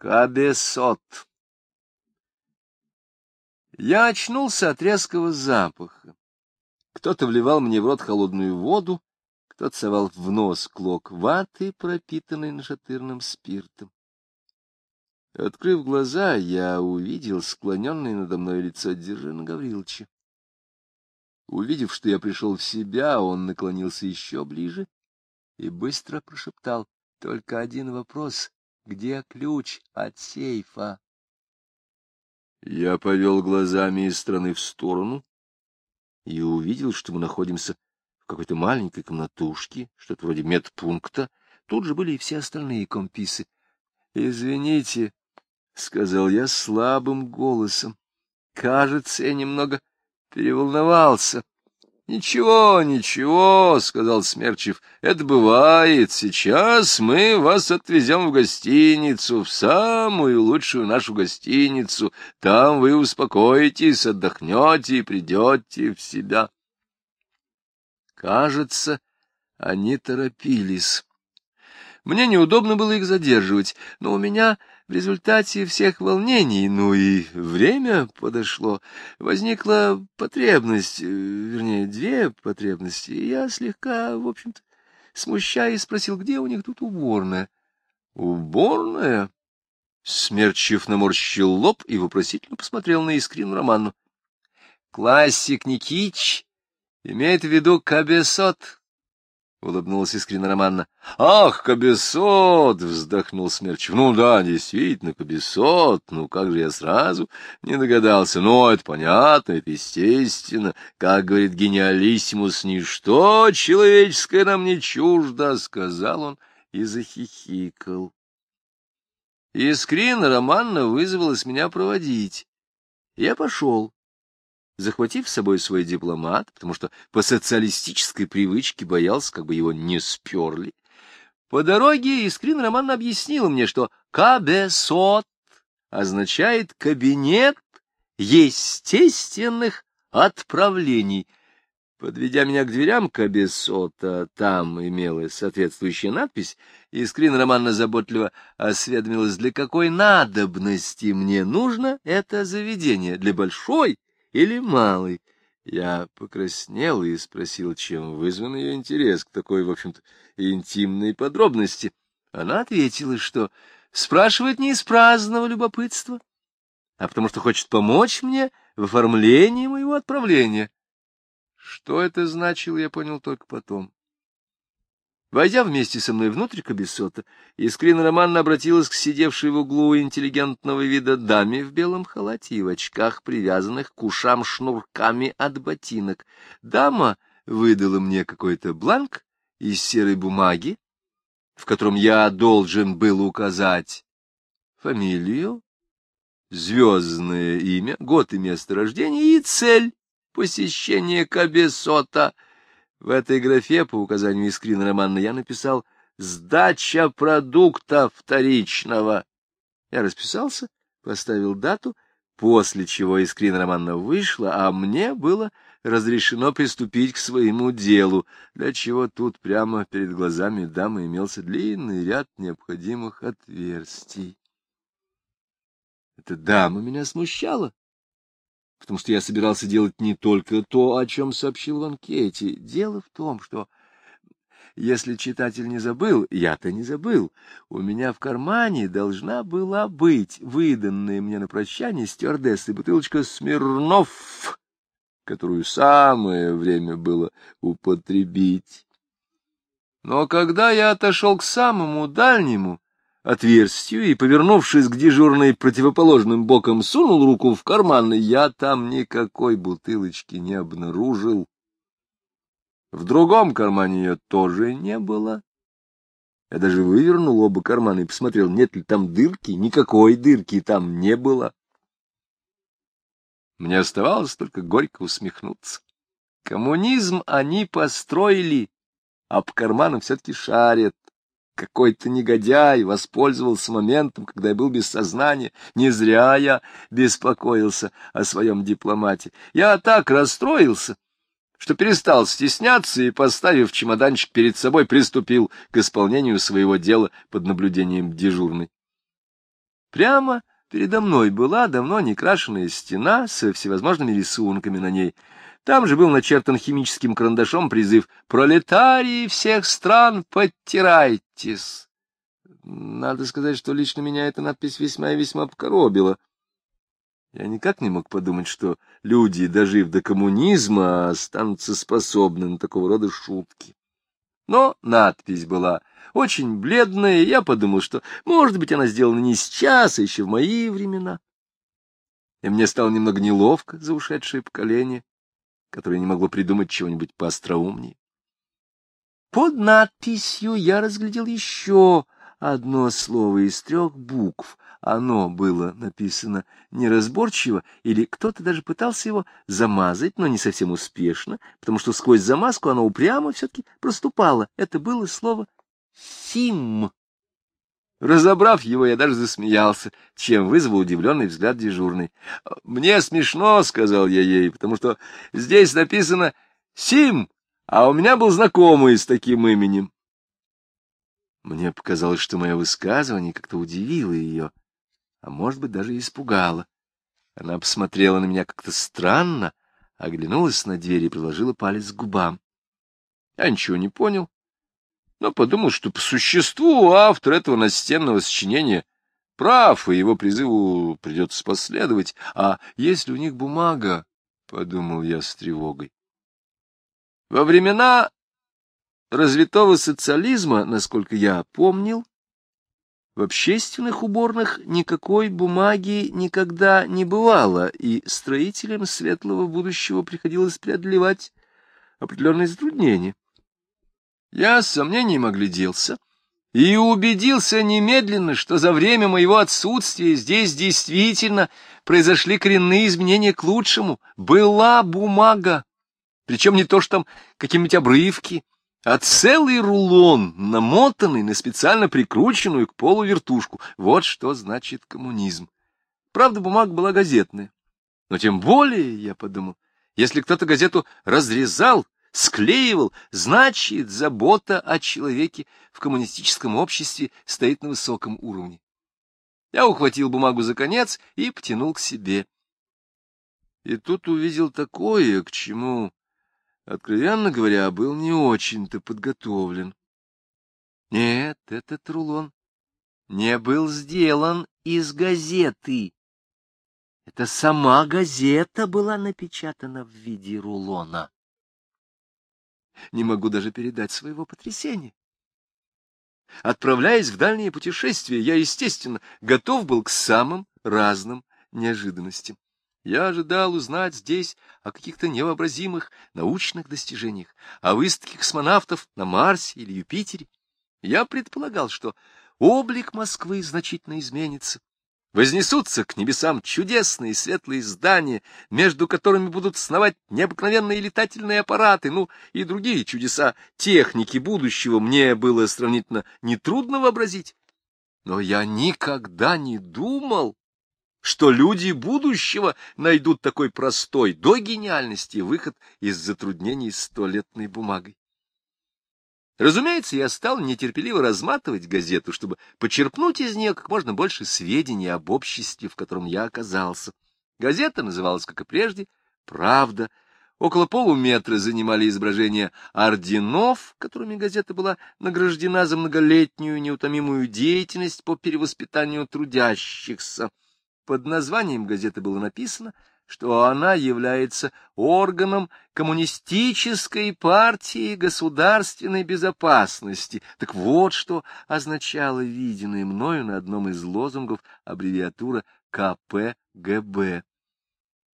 Кабесот. Я очнулся от резкого запаха. Кто-то вливал мне в рот холодную воду, кто-то совал в нос клок ваты, пропитанный нашатырным спиртом. Открыв глаза, я увидел склоненное надо мной лицо Дзержина Гавриловича. Увидев, что я пришел в себя, он наклонился еще ближе и быстро прошептал. Только один вопрос. Где ключ от сейфа? Я повел глазами из стороны в сторону и увидел, что мы находимся в какой-то маленькой комнатушке, что-то вроде медпункта. Тут же были и все остальные комписы. — Извините, — сказал я слабым голосом. — Кажется, я немного переволновался. Ничего, ничего, — сказал Смерчев, — это бывает. Сейчас мы вас отвезем в гостиницу, в самую лучшую нашу гостиницу. Там вы успокоитесь, отдохнете и придете в себя. Кажется, они торопились. Мне неудобно было их задерживать, но у меня в результате всех волнений, ну и время подошло, возникла потребность, э, вернее, две потребности, и я слегка, в общем-то, смущаясь, спросил, где у них тут уборная. «Уборная?» Смерчев наморщил лоб и вопросительно посмотрел на Искрину Романну. «Классик Никич имеет в виду Кабесот, — улыбнулась искренне Романна. — Ах, Кабесот! — вздохнул Смерчев. — Ну да, действительно, Кабесот. Ну как же я сразу не догадался. Ну, это понятно, это естественно. Как говорит гениалиссимус, ничто человеческое нам не чуждо, — сказал он и захихикал. Искрина Романна вызвалась меня проводить. Я пошел захватив с собой свой дипломат, потому что по социалистической привычке боялся, как бы его не сперли. По дороге Искрин Роман объяснил мне, что «кабесот» означает «кабинет естественных отправлений». Подведя меня к дверям кабесота, там имелась соответствующая надпись, Искрин Романна заботливо осведомилась, для какой надобности мне нужно это заведение, для большой или малый. Я покраснел и спросил, чем вызван ее интерес к такой, в общем-то, интимной подробности. Она ответила, что спрашивает не из праздного любопытства, а потому что хочет помочь мне в оформлении моего отправления. Что это значило, я понял только потом. Войдя вместе со мной внутрь кабесота, Искрина Романна обратилась к сидевшей в углу интеллигентного вида даме в белом халате и в очках, привязанных к ушам шнурками от ботинок. Дама выдала мне какой-то бланк из серой бумаги, в котором я должен был указать фамилию, звездное имя, год и место рождения и цель посещения кабесота — в этой графе, по указанию Искрина Романна, я написал «Сдача продукта вторичного». Я расписался, поставил дату, после чего Искрина Романна вышла, а мне было разрешено приступить к своему делу, для чего тут прямо перед глазами дамы имелся длинный ряд необходимых отверстий. Эта дама меня смущала потому что я собирался делать не только то, о чем сообщил в анкете. Дело в том, что, если читатель не забыл, я-то не забыл, у меня в кармане должна была быть выданная мне на прощание стюардессой бутылочка Смирнов, которую самое время было употребить. Но когда я отошел к самому дальнему, отверстию и, повернувшись к дежурной противоположным боком, сунул руку в карман, я там никакой бутылочки не обнаружил. В другом кармане ее тоже не было. Я даже вывернул оба кармана и посмотрел, нет ли там дырки. Никакой дырки там не было. Мне оставалось только горько усмехнуться. Коммунизм они построили, а по карманам все-таки шарят. Какой-то негодяй воспользовался моментом, когда я был без сознания. Не зря я беспокоился о своем дипломате. Я так расстроился, что перестал стесняться и, поставив чемоданчик перед собой, приступил к исполнению своего дела под наблюдением дежурной. Прямо передо мной была давно некрашенная стена со всевозможными рисунками на ней. Там же был начертан химическим карандашом призыв «Пролетарии всех стран, подтирайтесь!» Надо сказать, что лично меня эта надпись весьма и весьма покоробила. Я никак не мог подумать, что люди, дожив до коммунизма, останутся способны на такого рода шутки. Но надпись была очень бледная, и я подумал, что, может быть, она сделана не сейчас, а еще в мои времена. И мне стало немного неловко за ушедшее поколение, которое не могло придумать чего-нибудь поостроумнее. Под надписью я разглядел еще одно слово из трех букв. Оно было написано неразборчиво, или кто-то даже пытался его замазать, но не совсем успешно, потому что сквозь замазку оно упрямо все-таки проступало. Это было слово «сим». Разобрав его, я даже засмеялся, чем вызвал удивленный взгляд дежурный. «Мне смешно», — сказал я ей, — «потому что здесь написано «Сим», а у меня был знакомый с таким именем. Мне показалось, что мое высказывание как-то удивило ее, а может быть, даже испугало. Она посмотрела на меня как-то странно, оглянулась на дверь и приложила палец к губам. Я ничего не понял, но подумал, что по существу автор этого настенного сочинения прав, и его призыву придется последовать. А если у них бумага, — подумал я с тревогой. Во времена развитого социализма, насколько я помнил, в общественных уборных никакой бумаги никогда не бывало, и строителям светлого будущего приходилось преодолевать определенные затруднения. Я с сомнением огляделся и убедился немедленно, что за время моего отсутствия здесь действительно произошли коренные изменения к лучшему. Была бумага, причем не то, что там какие-нибудь обрывки, а целый рулон, намотанный на специально прикрученную к полу вертушку. Вот что значит коммунизм. Правда, бумага была газетная. Но тем более, я подумал, если кто-то газету разрезал, склеивал, значит, забота о человеке в коммунистическом обществе стоит на высоком уровне. Я ухватил бумагу за конец и потянул к себе. И тут увидел такое, к чему откровенно говоря, был не очень-то подготовлен. Нет, этот рулон не был сделан из газеты. Это сама газета была напечатана в виде рулона. Не могу даже передать своего потрясения. Отправляясь в дальние путешествия, я, естественно, готов был к самым разным неожиданностям. Я ожидал узнать здесь о каких-то невообразимых научных достижениях, о выставке космонавтов на Марсе или Юпитере. Я предполагал, что облик Москвы значительно изменится. Вознесутся к небесам чудесные светлые здания, между которыми будут сновать необыкновенные летательные аппараты, ну и другие чудеса техники будущего мне было сравнительно нетрудно вообразить. Но я никогда не думал, что люди будущего найдут такой простой до гениальности выход из затруднений с туалетной бумагой. Разумеется, я стал нетерпеливо разматывать газету, чтобы почерпнуть из нее как можно больше сведений об обществе, в котором я оказался. Газета называлась, как и прежде, «Правда». Около полуметра занимали изображения орденов, которыми газета была награждена за многолетнюю неутомимую деятельность по перевоспитанию трудящихся. Под названием газеты было написано, что она является органом коммунистической партии государственной безопасности. Так вот, что означало виденное мною на одном из лозунгов аббревиатура КПГБ.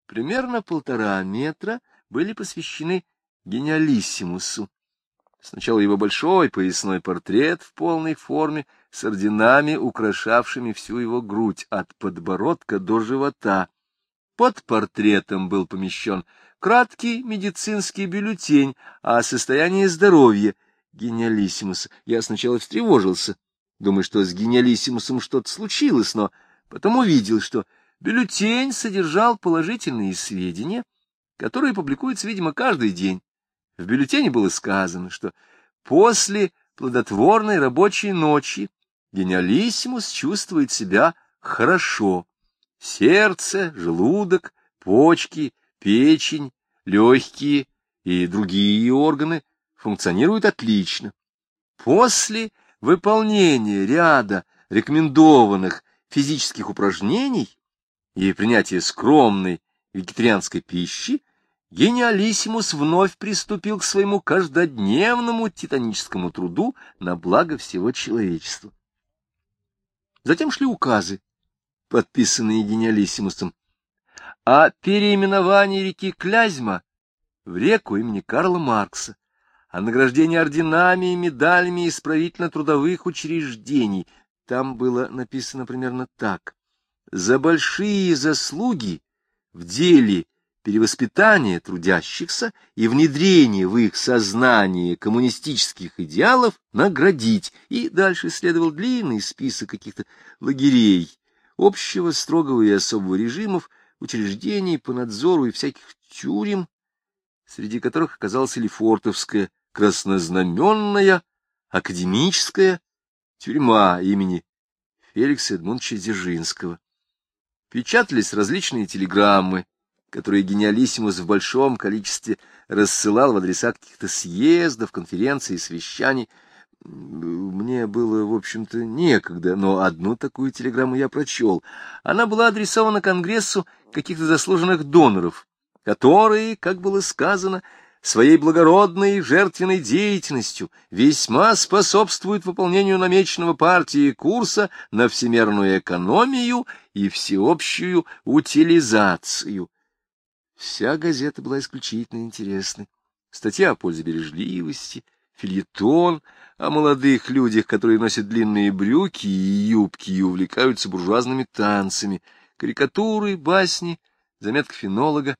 Примерно полтора метра были посвящены гениалиссимусу. Сначала его большой поясной портрет в полной форме с орденами, украшавшими всю его грудь от подбородка до живота. Под портретом был помещен краткий медицинский бюллетень о состоянии здоровья гениалиссимуса. Я сначала встревожился, думаю, что с гениалиссимусом что-то случилось, но потом увидел, что бюллетень содержал положительные сведения, которые публикуются, видимо, каждый день. В бюллетене было сказано, что после плодотворной рабочей ночи гениалиссимус чувствует себя хорошо. Сердце, желудок, почки, печень, легкие и другие органы функционируют отлично. После выполнения ряда рекомендованных физических упражнений и принятия скромной вегетарианской пищи, гениалиссимус вновь приступил к своему каждодневному титаническому труду на благо всего человечества. Затем шли указы, подписанные гениалиссимусом, о переименовании реки Клязьма в реку имени Карла Маркса, о награждении орденами и медалями исправительно-трудовых учреждений. Там было написано примерно так. За большие заслуги в деле перевоспитания трудящихся и внедрения в их сознание коммунистических идеалов наградить. И дальше следовал длинный список каких-то лагерей, общего, строгого и особого режимов, учреждений по надзору и всяких тюрем, среди которых оказалась Лефортовская краснознаменная академическая тюрьма имени Феликса Эдмундовича Дзержинского. Печатались различные телеграммы, которые гениалиссимус в большом количестве рассылал в адреса каких-то съездов, конференций и совещаний. Мне было, в общем-то, некогда, но одну такую телеграмму я прочел. Она была адресована Конгрессу каких-то заслуженных доноров, которые, как было сказано, своей благородной жертвенной деятельностью весьма способствуют выполнению намеченного партией курса на всемирную экономию и всеобщую утилизацию. Вся газета была исключительно интересной. Статья о пользе бережливости, фильетон о молодых людях, которые носят длинные брюки и юбки и увлекаются буржуазными танцами, карикатуры, басни, заметка фенолога.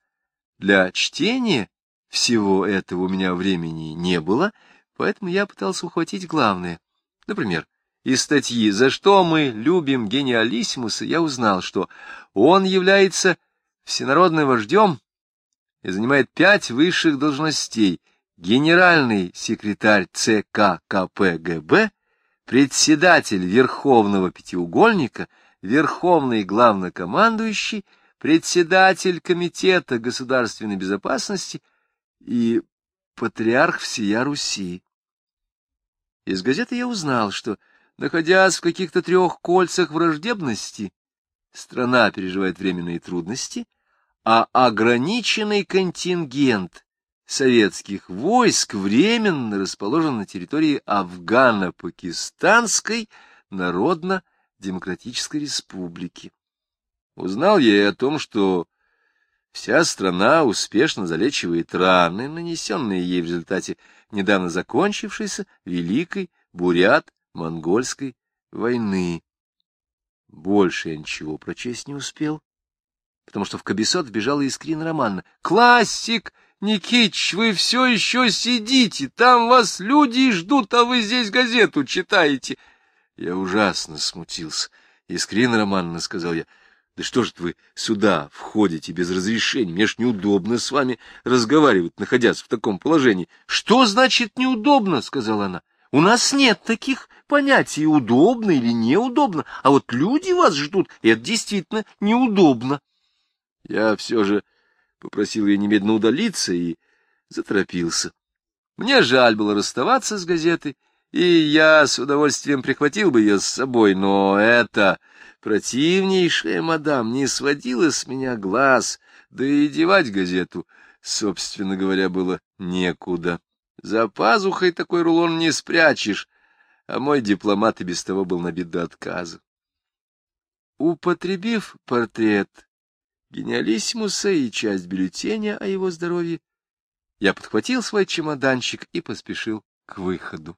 Для чтения всего этого у меня времени не было, поэтому я пытался ухватить главное. Например, из статьи «За что мы любим гениалиссимуса» я узнал, что он является всенародным вождем и занимает пять высших должностей — генеральный секретарь ЦК КПГБ, председатель Верховного Пятиугольника, Верховный Главнокомандующий, председатель Комитета государственной безопасности — и патриарх всея Руси. Из газеты я узнал, что, находясь в каких-то трех кольцах враждебности, страна переживает временные трудности, а ограниченный контингент советских войск временно расположен на территории Афгано-Пакистанской Народно-Демократической Республики. Узнал я и о том, что Вся страна успешно залечивает раны, нанесенные ей в результате недавно закончившейся Великой Бурят-Монгольской войны. Больше я ничего прочесть не успел, потому что в Кабисот вбежала Искрина Романна. «Классик! Никитич, вы все еще сидите, там вас люди ждут, а вы здесь газету читаете!» Я ужасно смутился. «Искрина Романна», — сказал я, — да что ж вы сюда входите без разрешения? Мне ж неудобно с вами разговаривать, находясь в таком положении. — Что значит неудобно? — сказала она. — У нас нет таких понятий, удобно или неудобно, а вот люди вас ждут, и это действительно неудобно. Я все же попросил ее немедленно удалиться и заторопился. Мне жаль было расставаться с газетой, и я с удовольствием прихватил бы ее с собой, но это Противнейшая мадам не сводила с меня глаз, да и девать газету, собственно говоря, было некуда. За пазухой такой рулон не спрячешь, а мой дипломат и без того был набит до отказа. Употребив портрет гениалиссимуса и часть бюллетеня о его здоровье, я подхватил свой чемоданчик и поспешил к выходу.